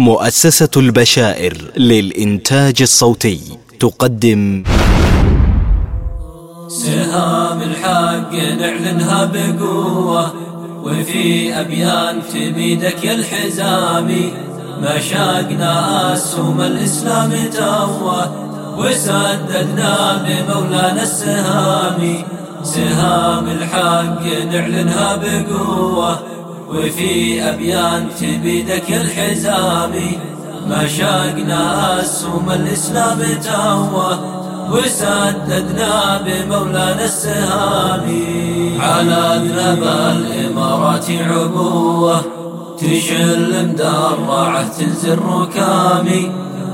مؤسسة البشائر للإنتاج الصوتي تقدم. سهام الحق نعلنها بقوة وفي أبيان تبيدك يا الحزامي. مشاقنا أسهم الإسلام توه وسددنا بمولانا السهامي. سهام الحق نعلنها بقوة وفي أبيان تبيدك الحزامي مشاقنا أسهم الإسلام توه وسددنا بمولانا السهامي على أذنب الإمارات عبوة تشل مدرعة تنزل ركامي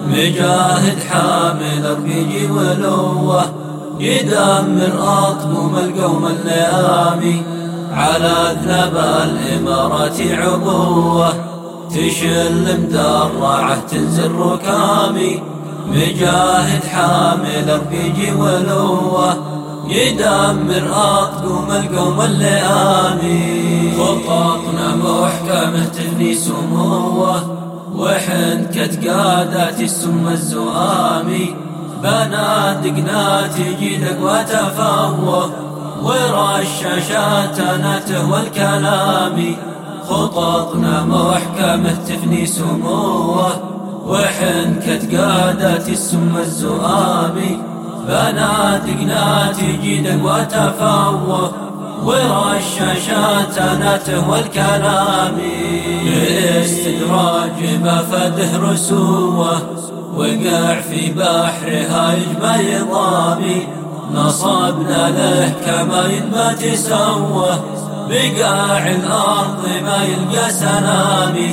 مجاهد حامل اربيجي ولوة يدمر أطمم القوم الليامي على أذنب الإمارات عبوة. تشل مدرعة تنزل ركامي. مجاهد حامل اربيجي ولوة. يدمر أطقم القوم اللئامي. خططنا محكمة تفني سموه وحنكت قادات السم الزؤامي. بنادقنا تجي دق تفوه. ورشاشاتنا تهوى الكلام خططنا محكمة تفني سموه. وحنكت قادت السم الزؤامي بنادقنا تجي دق تفوه ورشاشاتنا تهوى الكلام باستدراج ما فده رسوه. وقع في بحرها يجمع ضامي. نصبنا له كما ما تسوه بقاع الأرض ما يلقى سنامي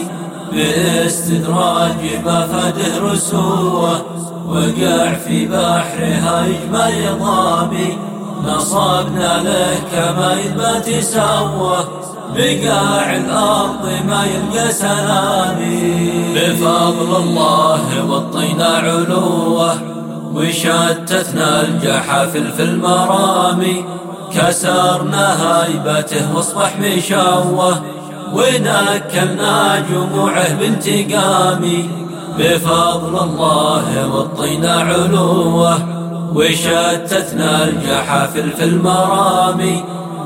باستدراج ما فده رسوه وقع في بحرها يجمع ضامي نصبنا له كما ما تسوه بقاع الأرض ما يلقى سلامي بفضل الله وطينا علوه. وشتتنا الجحافل في المرامي كسرنا هيبته واصبح مشوه. ونكلنا جموعه بانتقامي بفضل الله وطينا علوه. وشتتنا الجحافل في المرامي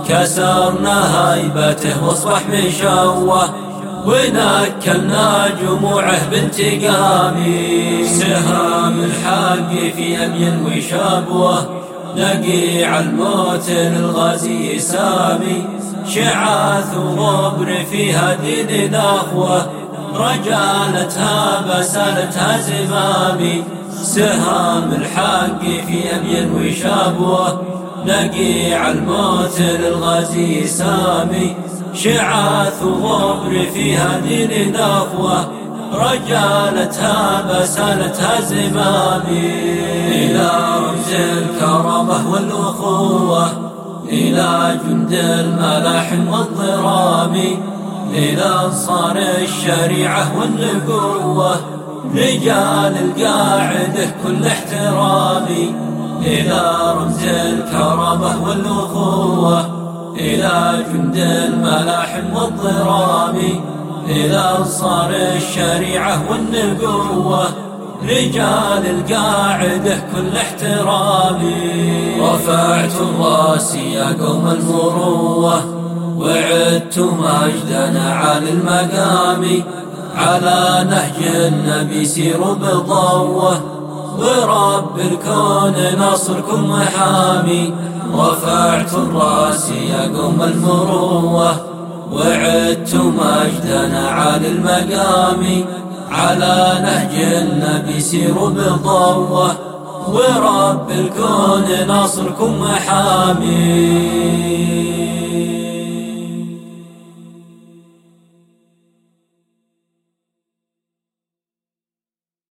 كسرنا هيبته واصبح مشوه. ونكلنا جموعه بانتقامي سهام الحق في أبين وشابوه. نقيع الموت للغازي سامي. شعاث وغبر فيها دين أخوة. رجالتها بسالتها زمامي سهام الحق في أبين وشابوه. نقيع الموت للغازي سامي. شعاث وغبر فيها دين نخوة رجالتها بسالتها زمامي إلى رمز الكرامة والأخوة إلى جند الملاحم والضرام إلى أنصار الشريعة والنقوة رجال القاعدة كل احترامي إلى رمز الكرامة والأخوة. إلى جند الملاحم والضرام إلى أنصار الشريعة والنقوة رجال القاعدة كل احترامي رفعت الراس يا قوم المروة وعدت مجدنا على المقام على نهج النبي سيروا بضوه ورب الكون ناصركم محامي. رفعت الرأس يا قوم المروة. وعدت مجدنا على المقام. على نهج النبي سيروا بضوه ورب الكون ناصركم محامي.